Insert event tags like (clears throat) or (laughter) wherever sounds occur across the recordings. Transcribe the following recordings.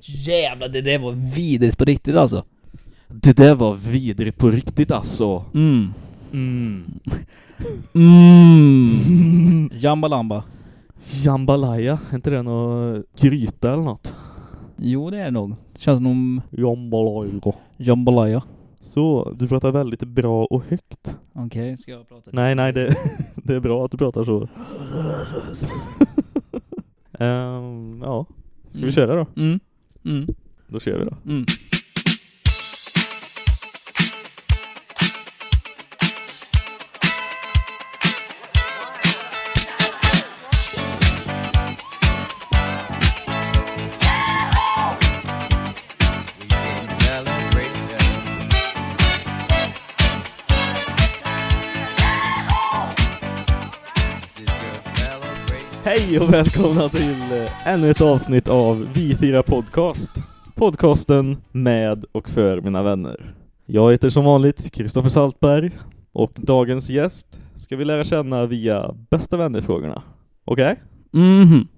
Jävlar, det där var vidrigt på riktigt alltså. Det där var vidrigt på riktigt alltså. Mm. Mm. Mm. (laughs) Jambalamba. Jambalaya, är inte det någon gryta eller något? Jo, det är det nog. Det känns som Jambalaya. jambalaya. Så, du pratar väldigt bra och högt. Okej, ska jag prata? Nej, nej, det, (laughs) det är bra att du pratar så. (laughs) Ehm, ja, ska vi Mm. köra då? Mm. Mm. Då kör vi då. Mm. Hej och välkomna till eh, ännu ett avsnitt av Vi firar podcast. Podcasten med och för mina vänner. Jag heter som vanligt Kristoffer Saltberg och dagens gäst ska vi lära känna via bästa vänner-frågorna. Okej? Mhm.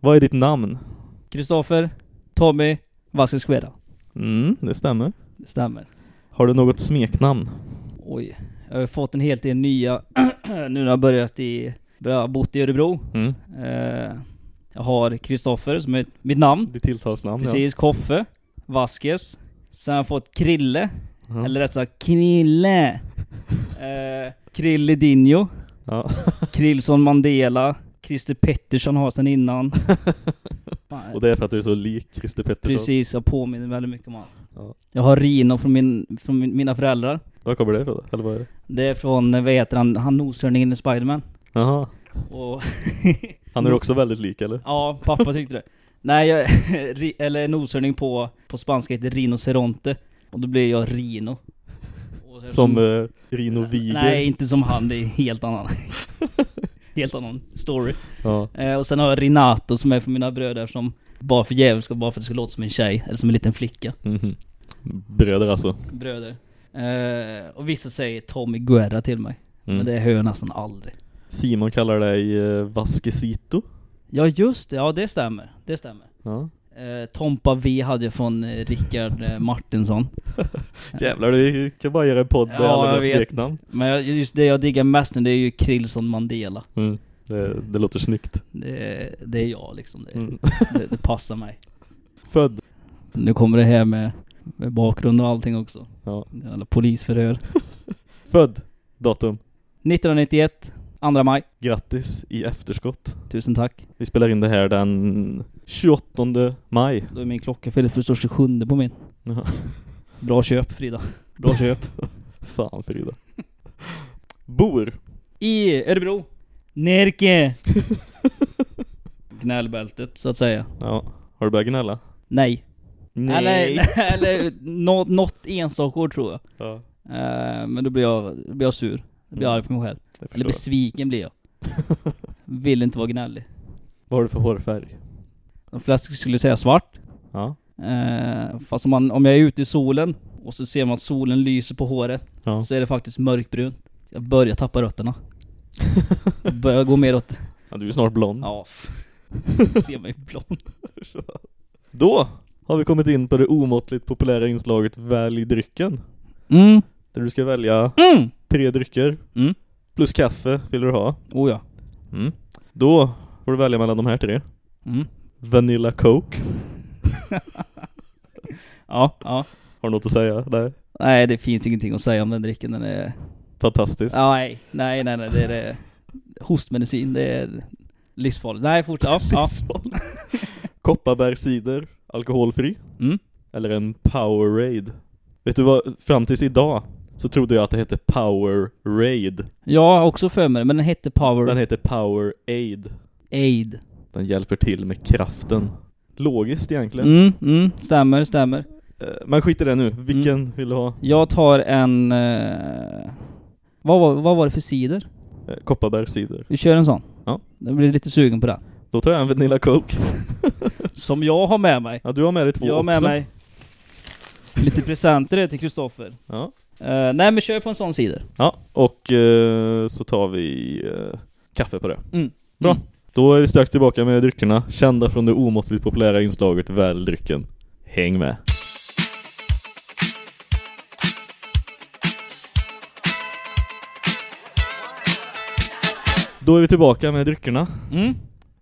Vad är ditt namn? Kristoffer, Tommy, Vasquez. Mm, det stämmer. Det stämmer. Har du något smeknamn? Oj, jag har fått en helt del nya (clears throat) nu när jag börjat i, börjat bott i Örebro. Mm. Eh, jag har Kristoffer som är mitt namn. Ditt tilltalsnamn, Precis, Koffe, Vasquez. Sen har jag fått Krille, ja. eller rätt sagt Knille. (laughs) Eh, Krille Dinho, Ja. Krillson Mandela, Christer Pettersson har sen innan. (laughs) Och det är för att du är så lik Christer Pettersson. Precis, jag påminner väldigt mycket om honom. Ja. Jag har Rino från, min, från min, mina föräldrar. Var kommer det ifrån? då? Eller vad är det? Det är från, vad heter han, han noshörningen i Spiderman. Jaha. Och (laughs) Han är också väldigt lik eller? ja, pappa tyckte det. Nej, jag, (laughs) eller noshörning på, på spanska heter rinoceronte. Och då blir jag Rino. Sen- Som eh, Rino Viger. Nej, inte som han, det är helt annan. (laughs) helt annan story. Ja. Eh, och sen har jag Renato som är från mina bröder som bara för djävulska, bara för att det ska låta som en tjej, eller som en liten flicka. Mhm. Bröder alltså. Bröder. Eh, och vissa säger Tommy Guerra till mig. Mm. Men det hör jag nästan aldrig. Simon kallar dig eh, Vasquecito. Ja just det, ja det stämmer. Det stämmer. Ja. Eh, Tompa V hade jag från eh, Rickard eh, Martinsson. (laughs) Jävlar, du kan bara göra en podd med Ja, alla jag dina vet. smeknamn. Men jag, just det jag diggar mest nu det är ju Krillson Mandela. Mm. Det, det låter snyggt. Det, det är jag liksom. Det, Mm. det, det passar mig. (laughs) Född. Nu kommer det här med, med bakgrund och allting också. Ja. Alla polisförhör. (laughs) Född. Datum. 1991, 2 maj. Grattis i efterskott. Tusen tack. Vi spelar in det här den 28 maj. Då är min klocka fel för det står 27 på min. Jaha. Bra köp Frida. Bra köp. (laughs) Fan Frida. Bor. I Örebro. Närke. (laughs) Gnällbältet så att säga. Ja. Har du börjat gnälla? Nej. Nej. Eller, eller nå, något enstaka ord tror jag. Ja, Eh, men då blir jag, då blir jag sur. Då blir jag Mm. arg på mig själv. Det Eller besviken blir jag. (laughs) Vill inte vara gnällig. Vad har du för hårfärg? De flesta skulle säga svart. Ja. Eh, fast om, man, om jag är ute i solen och så ser man att solen lyser på håret Ja. så är det faktiskt mörkbrunt. Jag börjar tappa rötterna. (laughs) Börjar gå mer åt... ja du är snart blond. Ja, (laughs) ser mig blond. Då har vi kommit in på det omåttligt populära inslaget Välj drycken. Mm. Där du ska välja Mm. tre drycker Mm. Plus kaffe vill du ha. Oh ja. Mm. Då får du välja mellan de här tre. Mm. Vanilla Coke. (laughs) Ja, ja. Har du något att säga? Nej. Nej, det finns ingenting att säga om den drycken. Den är... Fantastiskt. Ja, nej, nej, nej, nej. Det är det. Hostmedicin, det är livsfarligt. Nej, fortsätt. Ja, ja. Livsfarlig. Kopparbergscider, alkoholfri. Mm. Eller en Powerade. Vet du vad, fram tills idag så trodde jag att det hette Power Raid. Har också för mig men den hette Power Den heter Power Aid. Aid. Den hjälper till med kraften. Logiskt egentligen. Mm, mm, stämmer, stämmer. Eh, Men skit i det nu. Vilken Mm. vill du ha? Jag tar en... Eh, vad, var, vad var det för cider? Eh, Kopparbergscider. Vi kör en sån. Ja. Jag blir lite sugen på det. Då tar jag en Vanilla Coke. (laughs) Som jag har med mig. Ja, du har med dig två jag har med också. mig lite presenter till Kristoffer. Ja. Eh, nej men kör på en sån cider. Ja, och eh, så tar vi eh, kaffe på det. Mm. Bra. Mm. Då är vi strax tillbaka med dryckerna, kända från det omåttligt populära inslaget Välj drycken. Häng med! Då är vi tillbaka med dryckerna. Mm.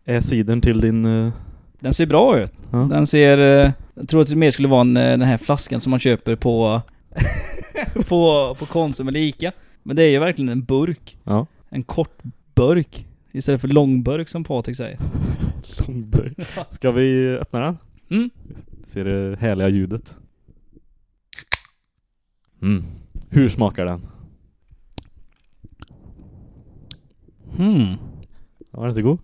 Är sidern till din... eh, Den ser bra ut. ja? Den ser... eh, Jag tror att det mer skulle vara en, den här flaskan som man köper på... (laughs) på, på Konsum eller Ica. Men det är ju verkligen en burk. ja. En kort burk. Istället för långburk som Patrik säger. (laughs) Långburk. Ska vi öppna den? Mm. Ser det härliga ljudet. Mm. Hur smakar den? Hmm. Var den inte god?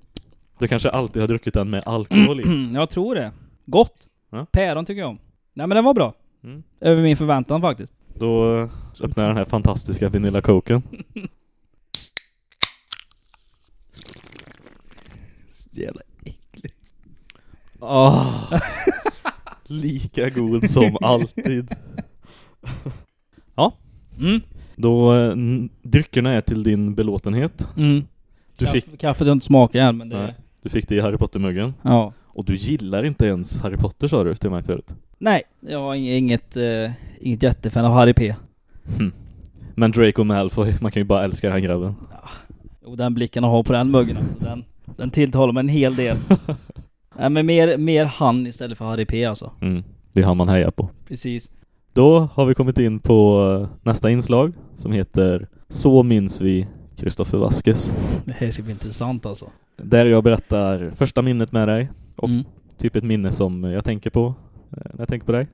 Du kanske alltid har druckit den med alkohol i? (clears throat) Jag tror det. Gott. Ja. Päron tycker jag om. Nej men den var bra. Mm. Över min förväntan faktiskt. Då eh, öppnar jag den här fantastiska Vanilla Coken. Jävla äcklig. Oh. (laughs) Lika god som alltid. Mm. Då, eh, dryckerna är till din belåtenhet. Mm. Du Kaffe, fick, Kaffet har inte smakat än men det... Nej. du fick det i Harry Potter-muggen. Ja. Och du gillar inte ens Harry Potter sa du till mig förut. Nej, jag är inget, uh, inget jättefan av Harry P. Hm. Men Draco Malfoy, man kan ju bara älska den här grabben. Och den blicken han har på den muggen, alltså, den, den tilltalar mig en hel del. (laughs) Nej men mer, mer han istället för Harry P alltså. Mm. Det är han man hejar på. Precis. Då har vi kommit in på eh, nästa inslag som heter Så minns vi Kristoffer Vasquez. Det här ska bli intressant alltså. Där jag berättar första minnet med dig och Mm. typ ett minne som jag tänker på eh, när jag tänker på dig.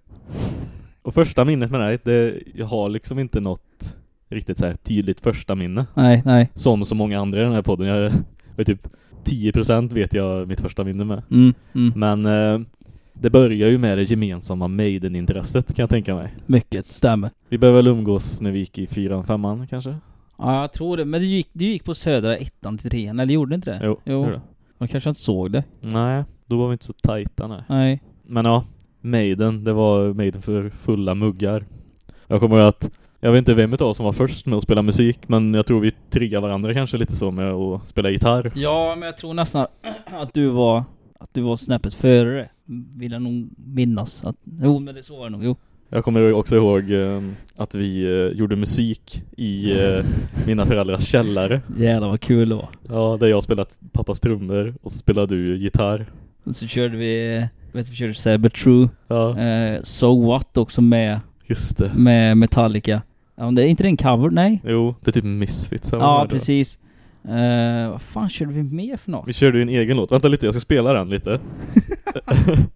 Och första minnet med dig, det, jag har liksom inte något riktigt så tydligt första minne. Nej, nej. Som så många andra i den här podden. Jag är typ 10% vet jag mitt första minne med. Mm, mm. Men eh, det börjar ju med det gemensamma Maiden-intresset kan jag tänka mig. Mycket, stämmer. Vi började väl umgås när vi gick i fyran, femman kanske? Ja, jag tror det. Men du gick, du gick på södra ettan till trean, eller gjorde du inte det? Jo, Jo. det. Man kanske inte såg det. Nej, då var vi inte så tajta nej. Nej. Men ja, Maiden, det var Maiden för fulla muggar. Jag kommer ihåg att, jag vet inte vem utav oss som var först med att spela musik, men jag tror vi triggade varandra kanske lite så med att spela gitarr. Ja, men jag tror nästan (clears throat) att du var, att du var snäppet före det. Vill jag nog minnas. Att, jo, men det så var det nog. Jo. Jag kommer också ihåg eh, att vi eh, gjorde musik i eh, mina föräldrars källare. (laughs) Jävlar vad kul det var. Ja, där jag spelat pappas trummor och så spelade du gitarr. Och så körde vi, vet du, vi körde Cyber True. Ja, Eh, so What också med, just det. med Metallica. Ja, men det är inte det en cover? Nej. Jo, det är typ Misfits. eller vad Ja, det precis. Eh, vad fan körde vi mer för något? Vi körde ju en egen låt. Vänta lite, jag ska spela den lite. (laughs) (laughs)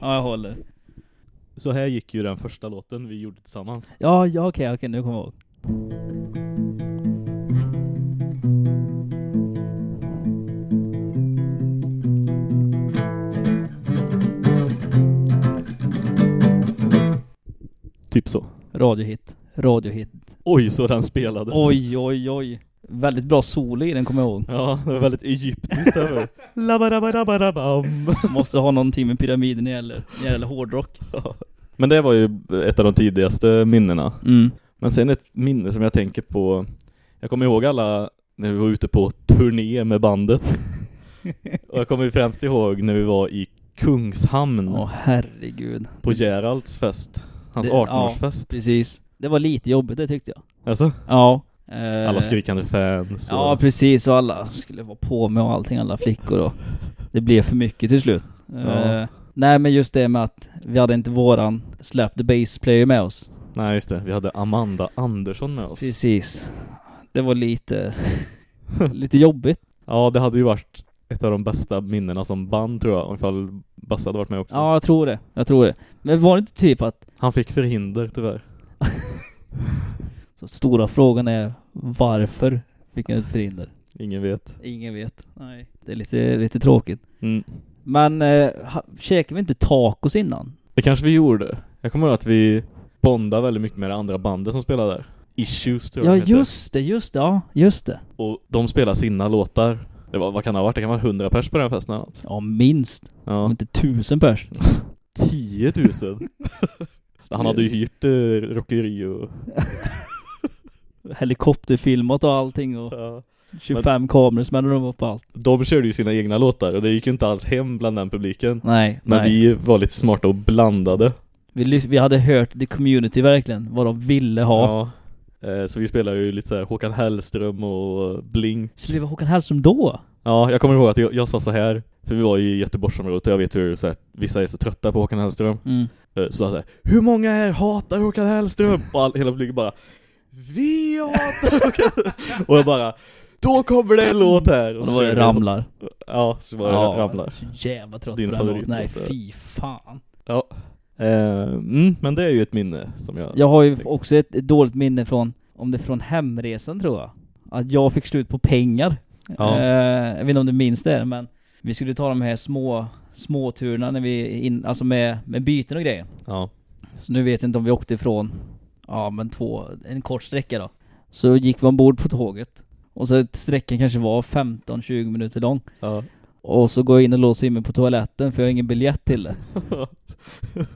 Ja, jag håller. Så här gick ju den första låten vi gjorde tillsammans. Ja, ja okej, okej, nu kommer jag ihåg. Typ så. Radiohit. Radiohit. Oj, så den spelades. Oj, oj, oj. Väldigt bra solo i den kommer jag ihåg. Ja, det var väldigt egyptiskt över. Labadabadabadabam. (laughs) (laughs) Måste ha någonting med pyramiden när det gäller, när det gäller hårdrock. Men det var ju ett av de tidigaste minnena. Mm. Men sen ett minne som jag tänker på. Jag kommer ihåg alla när vi var ute på turné med bandet. (laughs) Och jag kommer främst ihåg när vi var i Kungshamn Åh herregud. på Geralds fest. Hans Det- 18-årsfest. Precis. Det var lite jobbigt det tyckte jag. Alltså, Ja. Eh, alla skrikande fans. och- Ja precis, och alla skulle vara på med och allting, alla flickor och det blev för mycket till slut. Ja. Eh, nej men just det med att vi hade inte våran Slap the Bass player med oss. Nej just det, vi hade Amanda Andersson med oss. Precis. Det var lite, (laughs) lite jobbigt. Ja, det hade ju varit ett av de bästa minnena som band tror jag, ifall Basse hade varit med också. Ja jag tror det, jag tror det. Men var det inte typ att, Han fick förhinder tyvärr. (laughs) så stora frågan är varför fick han ett förhinder? Ingen vet. Ingen vet. Nej. Det är lite, lite tråkigt. Mm. Men eh, käkade vi inte tacos innan? Det kanske vi gjorde. Jag kommer ihåg att vi bondade väldigt mycket med det andra bandet som spelade där. Issues tror jag Ja just det, just det, ja just det. Och de spelar sina låtar. Det var, vad kan det ha varit? Det kan vara 100 pers på den festen eller något. Ja minst. Om Ja. inte tusen pers. (laughs) 10 000. (laughs) Han hade ju hyrt eh, Rock i Rio. Helikopterfilmat och allting och... Ja. 25 kameror smällde de upp på allt. De körde ju sina egna låtar och det gick ju inte alls hem bland den publiken. Nej, Men nej. vi var lite smarta och blandade. Vi, vi hade hört the community verkligen, vad de ville ha. Ja. Eh, Så vi spelade ju lite så här Håkan Hellström och Bling. Så blev Håkan Hellström då? Ja, jag kommer ihåg att jag, jag sa så här för vi var i Göteborgsområdet och jag vet hur så här, vissa är så trötta på Håkan Hellström. Mm. Eh, Så jag så här, hur många här hatar Håkan Hellström? Och all, hela publiken bara, vi hatar Håkan Och jag bara, då kommer det en låt här! Och så var det Ramlar. Ja, så var det Ramlar. så jävla trött Din på den låten. Nej är- fy fan. Ja. Eh, mm, men det är ju ett minne som jag... Jag har ju också ett, ett dåligt minne från, om det är från hemresan tror jag. Att jag fick slut på pengar. Ja. Eh, jag vet inte om du minns det, men vi skulle ta de här små, små turerna när vi in, alltså med, med byten och grejer. Ja. Så nu vet jag inte om vi åkte ifrån, ja men två, en kort sträcka då. Så gick vi ombord på tåget. Och så sträckan kanske var 15-20 minuter lång. Ja. Och så går jag in och låser in mig på toaletten för jag har ingen biljett till det. (laughs)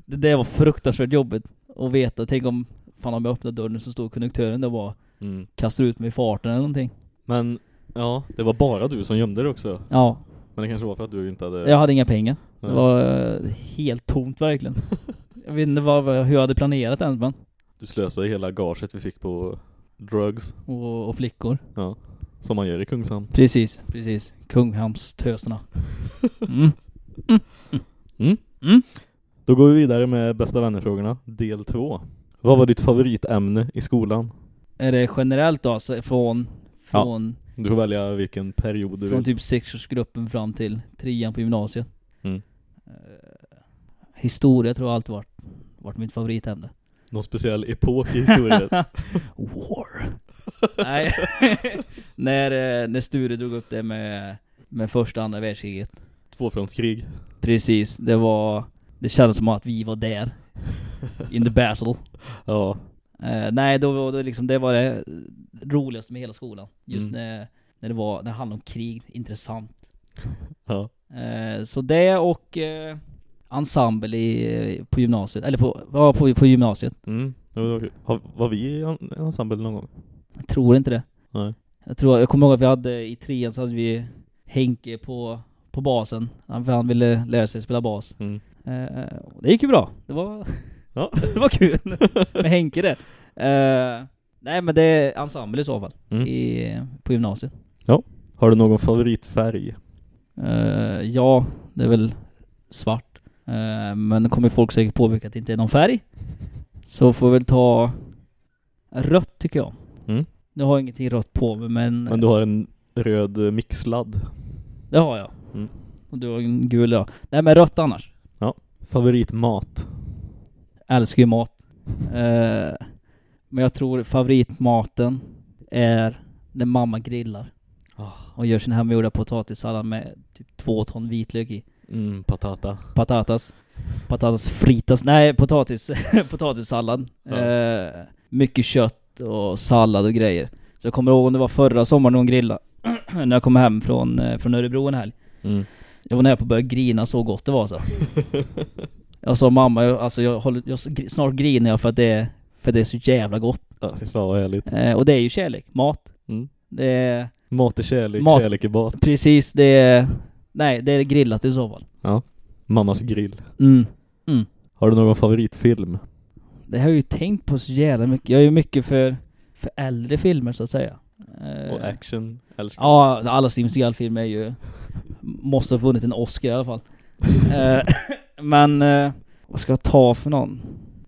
Det där var fruktansvärt jobbigt att veta. Tänk om, fan om jag öppnar dörren så står konduktören där och bara mm. kastar ut mig i farten eller någonting. Men, ja, det var bara du som gömde det också. Ja, Men det kanske var för att du inte hade... jag hade inga pengar. Det Nej. var eh, helt tomt verkligen. (laughs) Jag vet inte vad- hur jag hade planerat ens men. Du slösade hela gaget vi fick på drugs. Och, och flickor. Ja. Som man gör i Kungshamn. Precis, precis. Kunghamnstöserna. (laughs) Mm. Mm. Mm. Då går vi vidare med bästa vännerfrågorna, del två. Vad var ditt favoritämne i skolan? Är det generellt då, alltså från, från, Du får välja vilken period du från vill. typ sexårsgruppen fram till trean på gymnasiet? Mm. Eh, historia tror jag alltid varit, varit mitt favoritämne. Någon speciell epok i historien? (laughs) War. Nej, (laughs) när, eh, när Sture drog upp det med, med första och andra världskriget. Tvåfrontskrig. Precis, det var, det kändes som att vi var där. In the battle. Ja. Eh, nej, då det liksom, det var det roligaste med hela skolan. Just Mm. när, när det var, när det handlade om krig, intressant. (laughs) Ja. Eh, så det och eh, ensemble i, på gymnasiet, eller på, ja, på, på gymnasiet. Mm. Var Var vi i en ensemble någon gång? Jag tror inte det. Nej. Jag tror, jag kommer ihåg att vi hade, i trean så hade vi Henke på, på basen. Han, för han ville lära sig spela bas. Mm. Eh, och det gick ju bra. Det var, Ja. (laughs) det var kul (laughs) med Henke det. Eh, nej men det är ensemble i så fall. Mm. I, på gymnasiet. Har du någon favoritfärg? Eh, ja, det är väl svart. Eh, men kommer folk säkert påpeka att det inte är någon färg. Så får vi väl ta rött tycker jag. Mm. Nu har jag ingenting rött på mig men, Men du har en röd mixladd. det har jag. Mm. Och du har en gul ja. Nej men rött annars. Favoritmat? Älskar ju mat. Eh, men jag tror favoritmaten är när mamma grillar. Ah. Och gör sin hemmagjorda potatissallad med typ två ton vitlök i. Mm, patata. Patatas. Patatas fritas. Nej, potatis. (laughs) potatissallad. Ja. Eh, mycket kött och sallad och grejer. Så jag kommer ihåg om det var förra sommaren hon grillade. (clears throat) när jag kom hem från, eh, från Örebro en helg. Mm. Jag var nära på att börja grina så gott det var så. (laughs) Jag sa mamma, jag, alltså jag håller, jag, snart griner jag för att det är, för det är så jävla gott. Ja, fy fan vad härligt. Eh, och det är ju kärlek, mat. Mm. Det är Mat är kärlek, Mat. kärlek är mat. precis, det är, nej det är grillat i så fall. Mammas grill. Mm. Har du någon favoritfilm? Det har jag ju tänkt på så jävla mycket. Jag är ju mycket för, för äldre filmer så att säga. Eh, Och action? Älskar Ja, alla Steven Seagal-filmer är ju... Måste ha vunnit en Oscar i alla fall. Eh, (laughs) men, eh, vad ska jag ta för någon?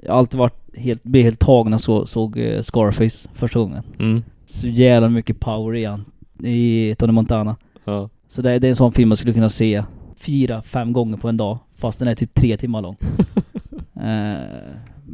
Jag har alltid varit helt, blev helt tagen när jag så, såg Scarface första gången. Mm. Så jävla mycket power i han. I Tony Montana. Ja. Så det, det är en sån film man skulle kunna se fyra, fem gånger på en dag. Fast den är typ tre timmar lång. (laughs)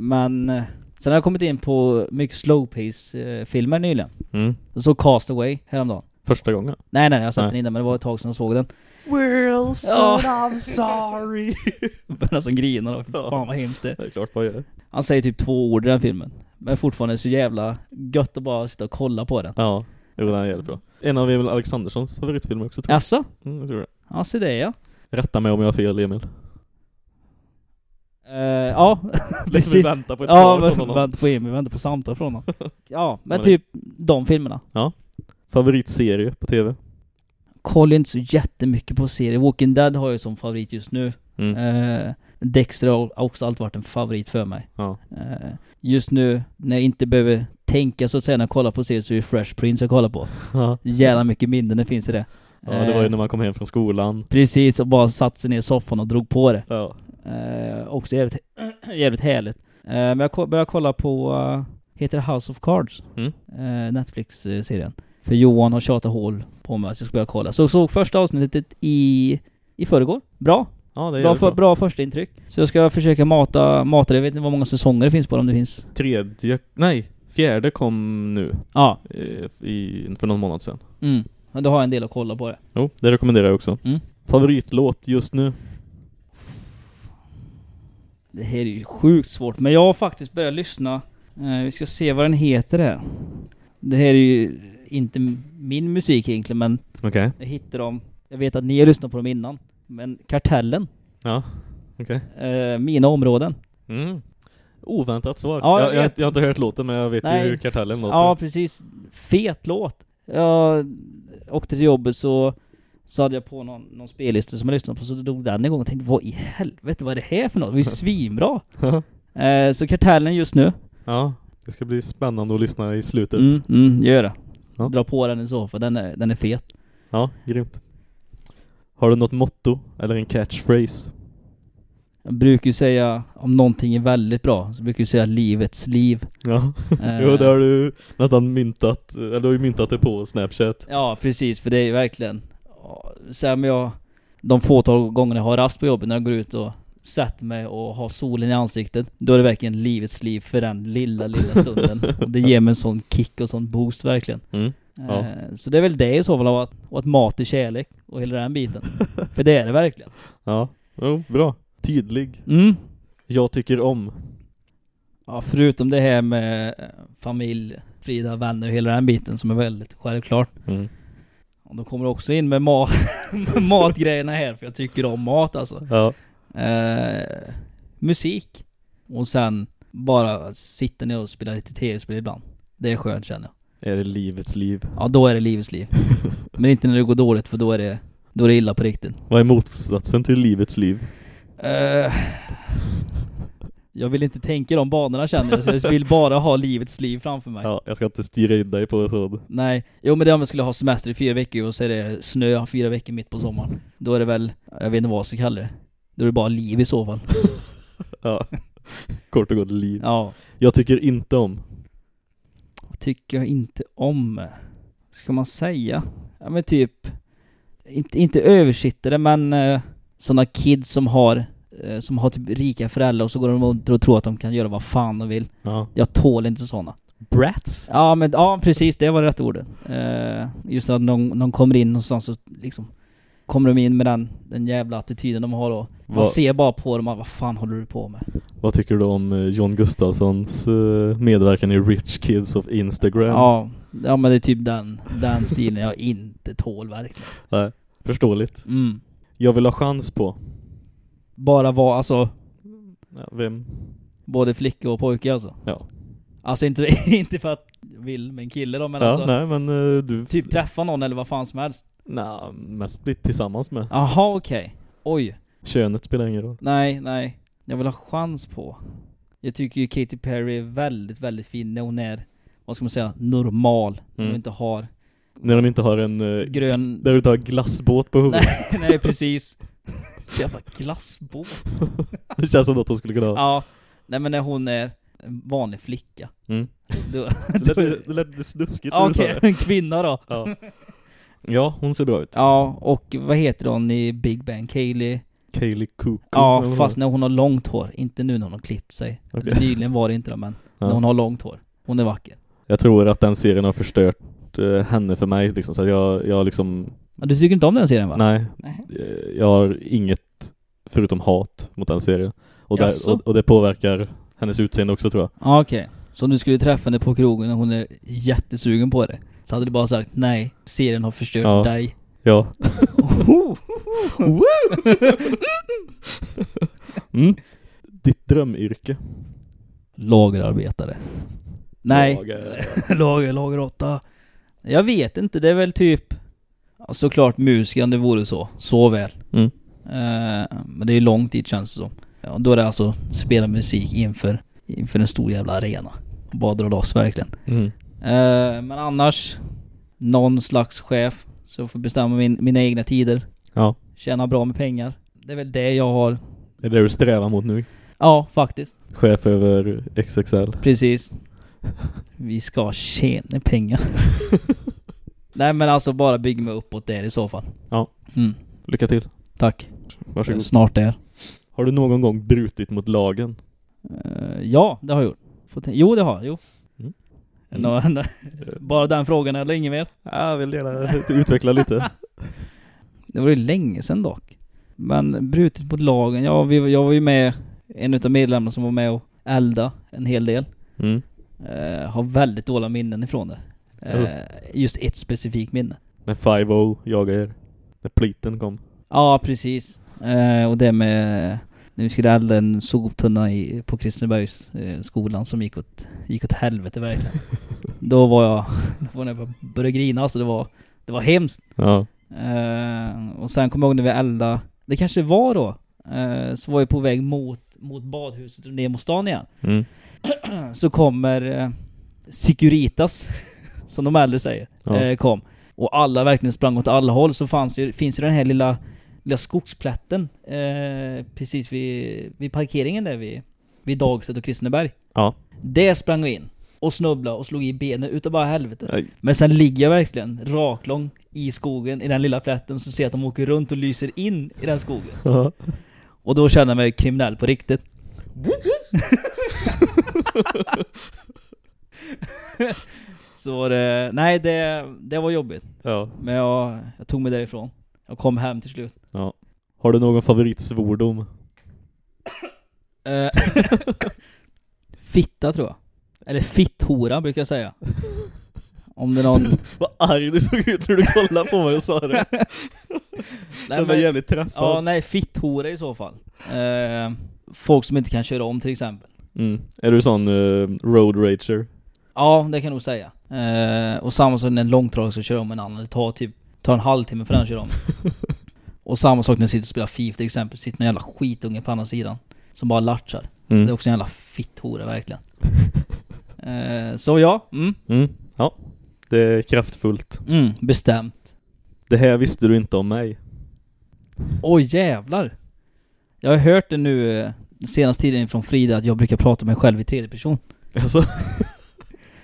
Men eh, sen har jag kommit in på mycket slow pace eh, filmer nyligen. Mm. Jag såg Castaway häromdagen. Första gången? Nej nej, jag har sett Nej. den innan men det var ett tag sedan jag såg den. We're Ja. I'm sorry. (laughs) Börjar nästan grina då. Fan vad hemskt det det är klart man gör. Han säger typ två ord i den filmen. Men fortfarande så jävla gött att bara sitta och kolla på den. Ja, jo den är jävligt bra. En av Emil Alexanderssons favoritfilmer också tror jag. Jaså? Mm, jag tror det. Ja, se det ja. Rätta mig om jag har fel Emil. Eh, ja, (laughs) Vi precis. väntar på ett Ja, svar från honom. vänta på Emil, vänta på samtal från honom. (laughs) Ja, men typ de filmerna. Ja. Favoritserie på TV? Kollar inte så jättemycket på serier. Walking Dead har jag som favorit just nu. Mm. Eh, Dexter har också alltid varit en favorit för mig. Ja. Eh, just nu, när jag inte behöver tänka så att säga när jag kollar på serier så är det Fresh Prince jag kollar på. Ja. Jävla mycket minnen det finns i det. ja, det var ju när man kom hem från skolan. Precis, och bara satt sig ner i soffan och drog på det. Ja. Eh, också jävligt, (clears throat) jävligt härligt. Eh, men jag började kolla på, uh, heter det House of Cards? Mm. Eh, Netflix-serien. För Johan har tjatat hål på mig att jag ska börja kolla. Så såg första avsnittet i, i förrgår. Bra. Ja, det Bra, för, bra första intryck. Så jag ska försöka mata, mata det. Jag vet inte hur många säsonger det finns på det, om det finns. Tredje, nej, fjärde kom nu. Ja. eh, I, för någon månad sedan. Mm. Men då har jag en del att kolla på det. Jo, det rekommenderar jag också. Mm. Favoritlåt just nu? Det här är ju sjukt svårt, men jag har faktiskt börjat lyssna. Eh, vi ska se vad den heter här. Det här är ju inte min musik egentligen, men Okej. jag hittade dem. Jag vet att ni har lyssnat på dem innan. Men Kartellen, Ja, okej. eh, Mina områden. Mm. Oväntat svar. Ja, jag jag, jag, jag har inte hört låten men jag vet ju Nej. hur Kartellen låter. Ja, precis. Fet låt. Jag åkte till jobbet så, så hade jag på någon, någon spellista som jag lyssnade på, så drog den igång och tänkte vad i helvete, vad är det här för något? Det var ju (laughs) svinbra! Eh, så Kartellen just nu. ja, det ska bli spännande att lyssna i slutet. Mm, mm, gör det. Ja. Dra på den i så fall, den är, den är fet. Ja, grymt. Har du något motto eller en catchphrase? Jag brukar ju säga, om någonting är väldigt bra, så brukar jag säga livets liv. Ja, Eh, jo det har du nästan myntat, eller du har ju myntat det på Snapchat. Ja, precis, för det är ju verkligen... Så om jag... De fåtal gångerna jag har rast på jobbet när jag går ut och sätter mig och har solen i ansiktet, då är det verkligen livets liv för den lilla, lilla stunden. och (laughs) det ger mig en sån kick och sån boost verkligen. Mm. Ja. Eh, Så det är väl det i så fall, och att, och att mat är kärlek och hela den biten. (laughs) för det är det verkligen. Ja, jo, bra. Tydlig. Mm. Jag tycker om. Ja, förutom det här med eh, familj, Frida, vänner och hela den biten som är väldigt självklart. Mm. Och då kommer också in med, ma med (laughs) matgrejerna här, för jag tycker om mat alltså. Ja. Eh, musik. Och sen bara sitta ner och spela lite tv-spel ibland. Det är skönt känner jag. Är det livets liv? Ja, då är det livets liv. (laughs) Men inte när det går dåligt, för då är det, då är det illa på riktigt. Vad är motsatsen till livets liv? Eh, jag vill inte tänka de banorna känner jag, så jag vill bara ha livets liv framför mig. Ja, jag ska inte styra in dig på så. Nej, jo men det är om jag skulle ha semester i fyra veckor och så är det snö fyra veckor mitt på sommaren. Då är det väl, jag vet inte vad jag ska kalla det. Då är det bara liv i så fall. (laughs) Ja. Kort och gott liv. Ja. Jag tycker inte om. Vad tycker jag inte om? Ska man säga? Ja men typ, inte, inte översittare men eh, sådana kids som har som har typ rika föräldrar och så går de runt och tror att de kan göra vad fan de vill. Ja. Jag tål inte sådana. Brats? Ja men ja precis, det var rätt ordet. Eh, just att de, de kommer in någonstans och liksom Kommer de in med den, den jävla attityden de har då. Man ser bara på dem och vad fan håller du på med? Vad tycker du om eh, John Gustafssons eh, medverkan i Rich Kids of Instagram? Ja, ja men det är typ den, den stilen jag inte tål verkligen. (laughs) Nej, förståeligt. Mm. Jag vill ha chans på. Bara vara, alltså Ja, vem? både flicka och pojke alltså. Ja. Alltså inte, (laughs) inte för att jag vill med en kille då men ja, alltså nej men eh, du... Typ träffa någon eller vad fan som helst. Nej, mest bli tillsammans med. Jaha okej. Oj. Könet spelar ingen roll. Nej, nej. Jag vill ha chans på. Jag tycker ju Katy Perry är väldigt, väldigt fin när hon är, vad ska man säga, normal. När Mm. hon inte har När de inte har en... eh, grön... Där du inte har glassbåt på huvudet. (laughs) nej, nej precis. Jävla glassbåt. (laughs) det känns som något de skulle kunna ha. Ja. Nej men när hon är en vanlig flicka. Mm. Då, (laughs) Det lät, det lät lite snuskigt Ja, Okej, det. en kvinna då. Ja. (laughs) ja, hon ser bra ut. Ja, och vad heter hon i Big Bang? Kaylee? Kaylee Cuoco. Ja, fast när hon har långt hår. Inte nu när hon har klippt sig. Eller Nyligen var det inte det, men Ja. när hon har långt hår. Hon är vacker. Jag tror att den serien har förstört eh, henne för mig liksom, så jag, jag liksom, du tycker inte om den serien va? nej. Nej. Eh, Jag har inget förutom hat mot den serien. Och, där, och, och det påverkar hennes utseende också tror jag. Ja okej. Så om du skulle träffa henne på krogen och hon är jättesugen på det. Så hade du bara sagt nej, serien har förstört Ja. dig. Ja. (laughs) mm. Ditt drömyrke? Lagerarbetare. Nej. Lager. (laughs) Lager, lager 8. Jag vet inte, det är väl typ Såklart musiker om det vore så, så väl. Mm. Eh, men det är långt dit känns det som. Då är det alltså spela musik inför, inför en stor jävla arena. Bara dra loss verkligen. Mm. Eh, men annars, någon slags chef. Så jag får bestämma min, mina egna tider. Ja. Tjäna bra med pengar. Det är väl det jag har. Är det det du strävar mot nu? Ja, faktiskt. Chef över XXL? Precis. Vi ska tjäna pengar. (laughs) Nej men alltså bara bygga mig uppåt där i så fall. Ja. Mm, Lycka till. tack. Varsågod. Snart där. Har du någon gång brutit mot lagen? Eh, ja, det har jag gjort. Fått- Jo, det har jag. Jo. Mm. Nå- (laughs) bara den frågan eller inget mer? Jag vill gärna utveckla lite. (laughs) Det var ju länge sedan dock. Men brutit mot lagen, ja vi, jag var ju med, en utav medlemmarna som var med och elda en hel del. Mm. Eh, har väldigt dåliga minnen ifrån det. Eh, just ett specifikt minne. När 5 jagade er. När pliten kom. Ja, precis. Eh, och det med när vi skulle elda en soptunna i, på Kristinebergs eh, skolan som gick åt, gick åt helvete verkligen. (laughs) Då var jag, (laughs) då var jag bara började grina alltså det var, det var hemskt. Ja. Eh, och sen kommer jag ihåg när vi eldade, det kanske var då, eh, så var jag på väg mot, mot badhuset och ner mot stan igen. Mm. (clears throat) Så kommer Securitas, som de äldre säger, Ja. eh, kom. Och alla verkligen sprang åt alla håll, så fanns ju, finns ju den här lilla, lilla skogsplätten eh, precis vid, vid parkeringen där vid, vid Dagstedt och Kristineberg. Ja. Där sprang jag in och snubblade och slog i benet utav bara helvete. Aj. Men sen ligger jag verkligen raklång i skogen, i den lilla plätten, så ser jag att de åker runt och lyser in i den skogen. Ja. Och då känner jag mig kriminell på riktigt. (laughs) så det, nej det, det var jobbigt. ja. Men jag, jag tog mig därifrån. Jag kom hem till slut. Ja. Har du någon favoritsvordom? Eh, (laughs) Fitta tror jag. Eller fitthora brukar jag säga. Om det är någon... (laughs) Vad arg du såg ut när du kollade på mig och sa det. (laughs) Nej, Sen var jävligt träffad. Ja, nej, fitthora i så fall. Eh, folk som inte kan köra om till exempel. Mm. Är du sån eh, road rager? Ja, det kan jag nog säga. Eh, och samma sak när en långtradare ska köra om en annan. Det tar typ tar en halvtimme för den att köra om. (laughs) och samma sak när jag sitter och spelar FIF till exempel. Sitter någon jävla skitunge på andra sidan. Som bara latchar. Det är Mm. också en jävla fitthora verkligen. eh, så ja, mm, Mm. Ja. Det är kraftfullt. mm, bestämt. Det här visste du inte om mig. Oj jävlar. Jag har hört det nu eh, senaste tiden från Frida att jag brukar prata med mig själv i tredje person. Alltså. (laughs)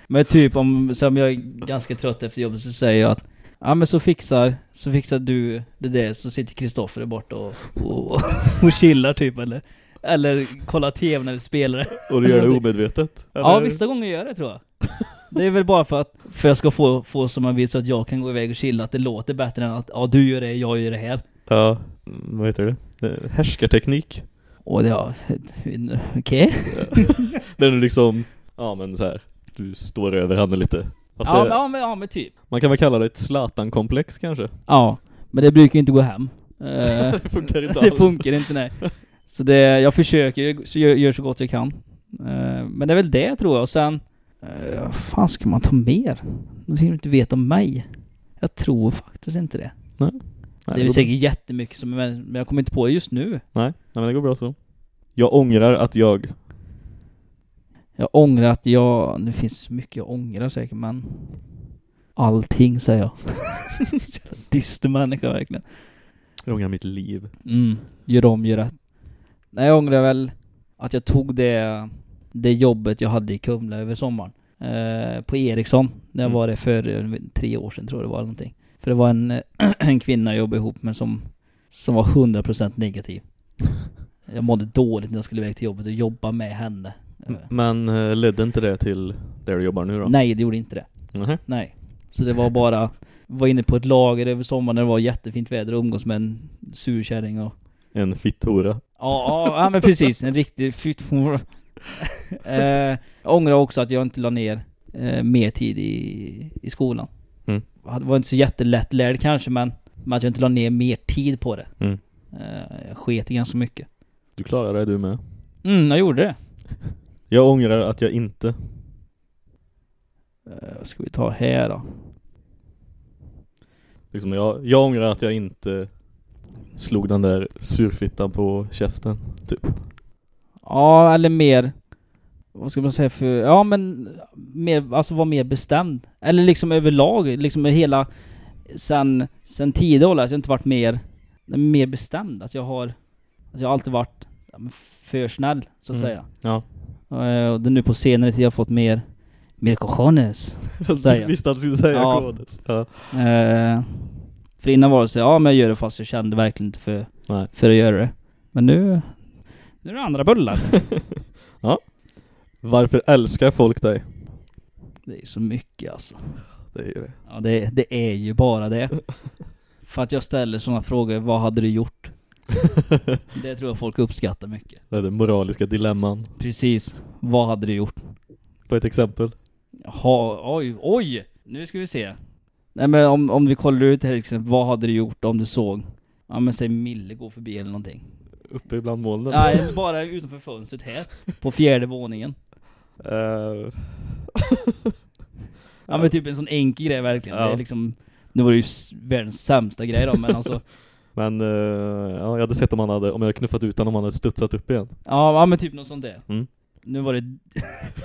Men typ om, så om jag är ganska trött efter jobbet så säger jag att Ja men så fixar, så fixar du det där så sitter Kristoffer där borta och, och, och chillar typ eller Eller kollar TV eller spelar Och du gör det (laughs) omedvetet? Ja eller? vissa gånger gör jag det tror jag Det är väl bara för att, för jag ska få, få som man vill så att jag kan gå iväg och chilla, att det låter bättre än att ja du gör det, jag gör det här Ja. Vad heter det? det? är Härskarteknik. Och det, ja, okej? (laughs) Där du liksom, ja men så här. Du står över henne lite. Fast Ja, det, men- ja, men, ja men typ Man kan väl kalla det ett Zlatan-komplex kanske? Ja, men det brukar ju inte gå hem Eh, (laughs) det funkar inte det alls. funkar inte nej. Så det, jag försöker, så gör, gör så gott jag kan. Eh, men det är väl det tror jag. Och sen, uh, vad fan ska man ta mer? De ska inte veta om mig. Jag tror faktiskt inte det. Nej, det är går väl bra. säkert jättemycket som, men men jag kommer inte på det just nu. Nej, nej men det går bra så. Jag ångrar att jag... Jag ångrar att jag, nu finns mycket jag ångrar säkert men Allting säger jag. (laughs) Dyster människa verkligen. Jag ångrar mitt liv. Mm, gör om, gör rätt. Nej, jag ångrar väl att jag tog det, det jobbet jag hade i Kumla över sommaren. Eh, på Ericsson. När jag Mm. var det för eh, tre år sedan tror jag det var någonting. För det var en, (clears throat) en kvinna jag jobbade ihop med som, som var 100% negativ. (laughs) Jag mådde dåligt när jag skulle iväg till jobbet och jobba med henne. Eh, Men eh, ledde inte det till där du jobbar nu då? nej, det gjorde inte det. Nej. Nej. Så det var bara, var inne på ett lager över sommaren när det var jättefint väder och umgås med en surkärring och En fitthora. Ja, ja, men precis. En riktig fitt (laughs) eh, Jag ångrar också att jag inte la ner eh, mer tid i, i skolan. Mm. Det var inte så jättelätt lärd kanske men, men att jag inte la ner mer tid på det. Mm. Eh, jag sket i ganska mycket. Du klarar det du med. Mm, jag gjorde det. Jag ångrar att jag inte... Eh, vad ska vi ta här då? Liksom jag, jag ångrar att jag inte slog den där surfittan på käften, typ. Ja, eller mer... Vad ska man säga för... Ja men... Mer, alltså vara mer bestämd. Eller liksom överlag, liksom hela... Sen, sen tidig ålder, att jag inte varit mer... Mer bestämd. Att jag har... Att jag alltid varit för snäll, så att Mm. säga. Ja. Eh, Och det nu på senare tid jag har fått mer... Mer cojones. (laughs) Jag. Visste att du skulle säga Ja. kodes. Ja. Eh, för innan var det så, ja men jag gör det fast jag kände verkligen inte för, Nej. för att göra det. Men nu... Nu är det andra bullar. (laughs) Varför älskar folk dig? Det är så mycket alltså. Det är ju det. Ja det, det är ju bara det. (laughs) För att jag ställer sådana frågor, vad hade du gjort? (laughs) Det tror jag folk uppskattar mycket. det är det moraliska dilemman. Precis. Vad hade du gjort? På ett exempel. Jaha, oj, oj! Nu ska vi se. Nej men om, om vi kollar ut till exempel, vad hade du gjort om du såg, ja men säg Mille gå förbi eller någonting. Uppe bland molnen. Nej, (laughs) bara utanför fönstret här. På fjärde våningen. Eh, Ja men typ en sån enkel grej verkligen. Ja. Det är liksom, nu var det ju världens sämsta grej då men alltså. (laughs) Men eh, ja, jag hade sett om han hade, om jag hade knuffat ut honom om han hade studsat upp igen. Ja, ja men typ något sånt där. Mm. Nu var det ett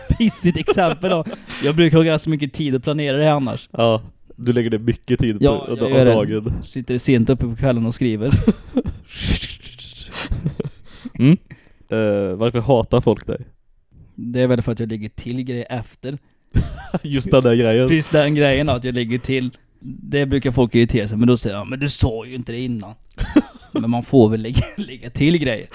(laughs) pissigt exempel då. Jag brukar ha ganska mycket tid att planera det här annars. Ja, du lägger det mycket tid på Ja, jag gör det. dagen. Sitter sent uppe på kvällen och skriver. (laughs) Mm. Eh, varför hatar folk dig? Det är väl för att jag lägger till grejer efter. (laughs) Just den där grejen. Precis den grejen att jag lägger till. Det brukar folk irritera sig men då säger de men du sa ju inte det innan. (laughs) men man får väl lägga, lägga till grejer.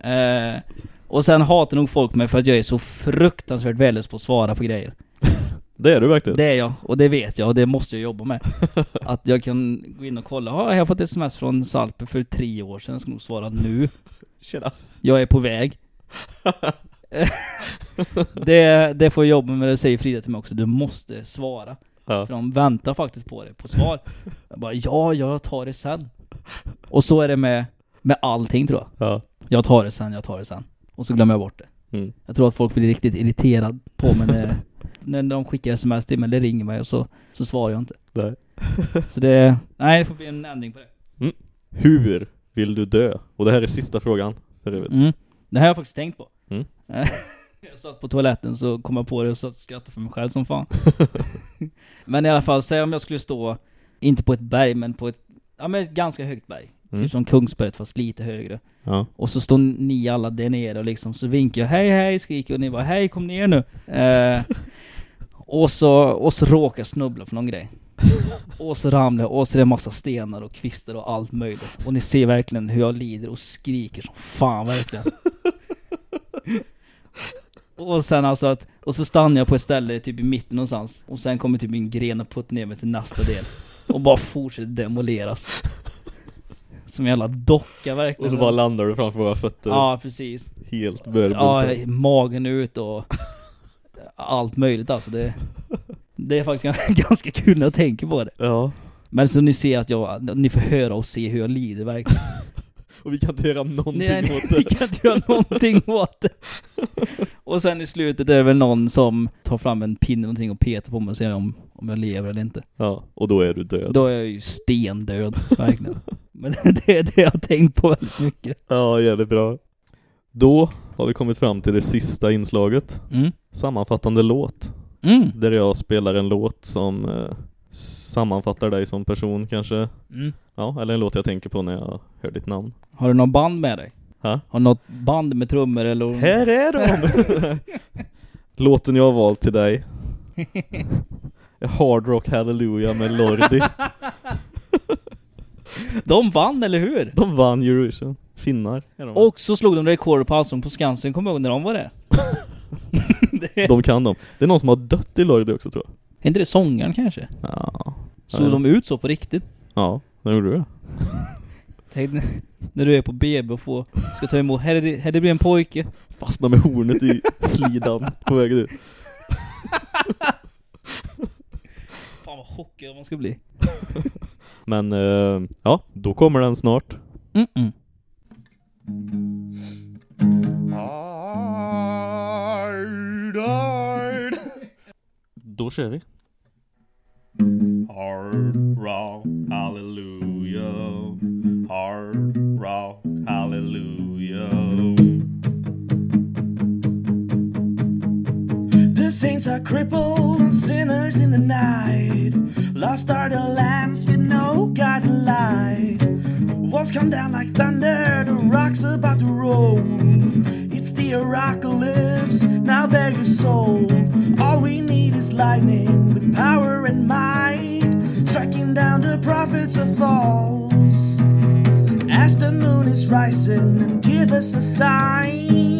Eh, och sen hatar nog folk mig för att jag är så fruktansvärt värdelös på att svara på grejer. (laughs) Det är du verkligen. Det är jag, och det vet jag och det måste jag jobba med. (laughs) Att jag kan gå in och kolla, ja, jag har fått ett sms från Salpe för tre år sedan, jag ska nog svara nu. Tjena. Jag är på väg. det, det får jag jobba med, det säger Frida till mig också, du måste svara. Ja. För de väntar faktiskt på det, på svar. Jag bara, ja, jag tar det sen. Och så är det med, med allting tror jag. Ja. Jag tar det sen, jag tar det sen. Och så glömmer jag bort det. Mm. Jag tror att folk blir riktigt irriterad på mig när, (laughs) när de skickar sms till mig eller ringer mig och så, så svarar jag inte. Nej. (laughs) Så det, nej det får bli en ändring på det. Hur vill du dö? Och det här är sista frågan för övrigt. Mm. Det här har jag faktiskt tänkt på. Mm. (laughs) jag satt på toaletten så kom jag på det och satt och skrattade för mig själv som fan. (laughs) men i alla fall, säg om jag skulle stå, inte på ett berg men på ett, ja men ett ganska högt berg. Mm. Typ som Kungsberget fast lite högre. Ja. Och så står ni alla där nere och liksom så vinkar jag hej hej skriker och ni bara hej kom ner nu. Eh, och så, och så råkar jag snubbla på någon grej. (laughs) Och så ramlar jag och så är det en massa stenar och kvistar och allt möjligt. Och ni ser verkligen hur jag lider och skriker som fan verkligen. (laughs) Och sen alltså att, och så stannar jag på ett ställe typ i mitten någonstans. Och sen kommer typ min gren och puttar ner mig till nästa del. Och bara fortsätter demoleras. Som en jävla docka verkligen. Och så bara landar du framför våra fötter. Ja, precis. Helt börbultad. Ja, magen ut och allt möjligt alltså. Det, det är faktiskt (laughs) ganska kul när jag tänker på det. ja. Men så ni ser att jag, ni får höra och se hur jag lider verkligen. Och vi kan inte göra någonting Nej, nej, åt vi det. kan inte göra någonting åt det. (laughs) Och sen i slutet är det väl någon som tar fram en pinne någonting och petar på mig och ser om, om jag lever eller inte. Ja, och då är du död. Då är jag ju stendöd, verkligen. (laughs) Men det är det jag har tänkt på väldigt mycket. Ja, jävligt bra. Då har vi kommit fram till det sista inslaget. Mm. Sammanfattande låt. Mm. Där jag spelar en låt som eh, sammanfattar dig som person kanske. Mm. Ja, eller en låt jag tänker på när jag hör ditt namn. Har du någon band med dig? Ha? Har du något band med trummor eller? Här är de! (laughs) Låten jag har valt till dig (laughs) Hard Rock Hallelujah med Lordi. (laughs) De vann, eller hur? De vann Eurovision. Finnar är de. Och så slog de rekord på Allsång på Skansen, kommer du ihåg när de var det? det De kan dem. Det är någon som har dött i Lordi också tror jag. Är inte det sångaren kanske? Ja. Såg de ut så på riktigt? Ja, (laughs) när gjorde du det? Tänk när- du är på BB och får, ska ta emot, här, är det, här det blir en pojke. Fastna med hornet i slidan på väg ut. (laughs) Fan vad chockad man ska bli. (laughs) Men eh, ja, då kommer den snart. Mm-mm. Då kör vi. Hard rock, hallelujah. Hard rock, hallelujah. The saints are crippled and sinners in the night. Lost are the lambs with no guiding light. Walls come down like thunder, the rocks about to roll. It's the apocalypse, now bare your soul. All we need is lightning with power and might, striking down the prophets of false. As the moon is rising, give us a sign.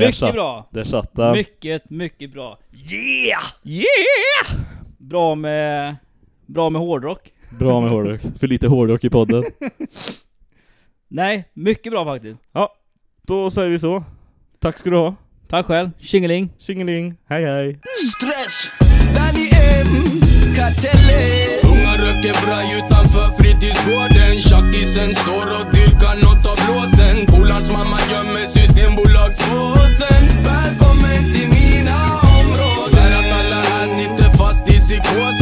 Där Mycket satt- bra! Där satt den. Mycket, mycket bra. Yeah! Yeah! Bra med... Bra med hårdrock. Bra med hårdrock. För lite hårdrock i podden. (laughs) Nej, mycket bra faktiskt. Ja, då säger vi så. Tack ska du ha. Tack själv. Tjingeling. Tjingeling. Hej hej. Stress Danny M Kartellen Unga röker braj utanför fritidsgården. Tjackisen står och dyrkar nåt av blåsen. Polarns mamma gömmer systembolagspåsen Välkommen till mina områden. Svär att alla här sitter fast i psykosen.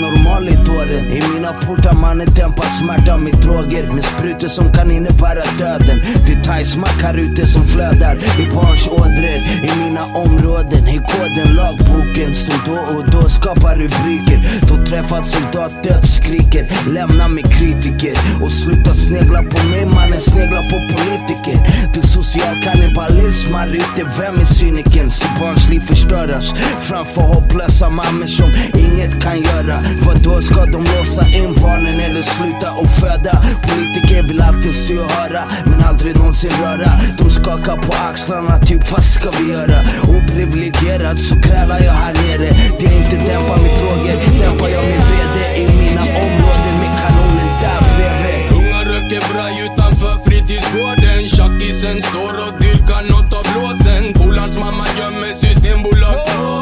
Normal är dåren, I mina portar mannen dämpar smärta med droger. Med sprutor som kan innebära döden. Det thai-smackar ute som flödar. I barns ådror I mina områden. Är koden lagboken Som då och då skapar rubriker. Då träffad soldat dödsskriker. Lämna mig kritiker. Och sluta snegla på mig mannen. Snegla på politiker. Det är social kannibalism här ute. Vem är cynikern? Så barns liv förstöras. Framför hopplösa mammor som inget kan göra. Vadå, ska de låsa in barnen eller sluta och föda? Politiker vill alltid se och höra men aldrig någonsin röra. De skakar på axlarna typ vad ska vi göra? Oprivilegierad så krälar jag här nere. Det är inte dämpa med droger, dämpar jag min vrede. I mina områden med kanoner där bredvid. Unga röker braj utanför fritidsgården. Tjackisen står och dyrkar nåt av blåsen. Polans mamma gömmer systembolagspåsen